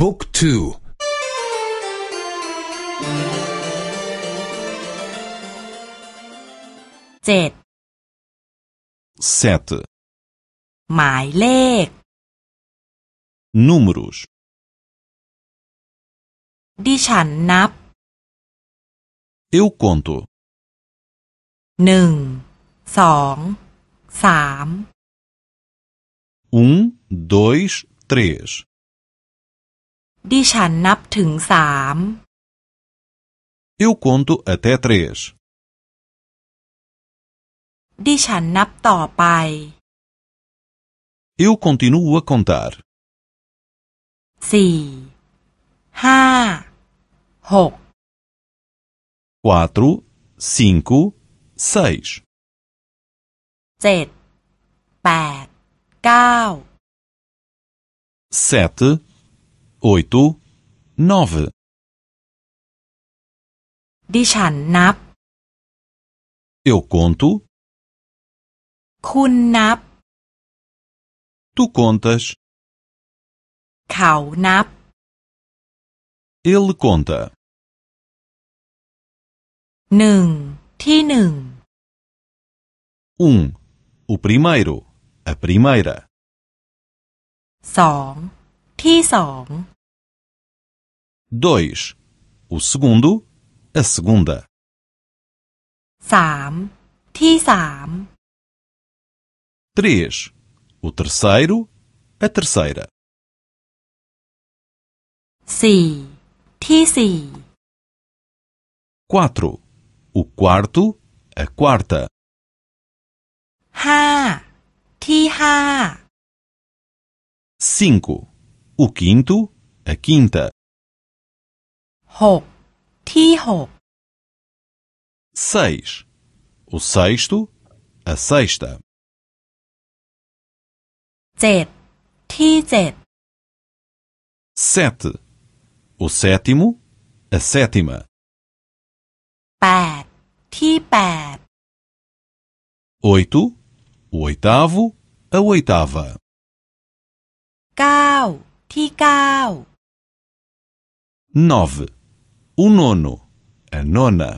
บุ๊กทู เจ็ด sete หมายเลข números ดิฉันนับ eu conto หนึ่ง สอง สาม um dois três ดิฉันนับถึงสาม eu conto até três ดิฉันนับต่อไป eu continuo a contar สี่ ห้า หก quatro cinco seis เจ็ด แปด เก้า sete oito nove ดิฉันนับ eu conto คุณนับ tu contas เขานับ ele conta หนึ่ง ที่หนึ่ง um o primeiro a primeira สอง ที่สอง dois o segundo a segunda สาม ที่สาม três o terceiro a terceira สี่ ที่สี่ quatro o quarto a quarta ห้า ที่ห้า cinco o quinto a quinta หก ที่หก seis o sexto a sexta เจ็ด ที่เจ็ด sete o sétimo a sétima แปด ที่แปด oito o oitavo a oitava เก้า ที่เก้า nove o nono a nona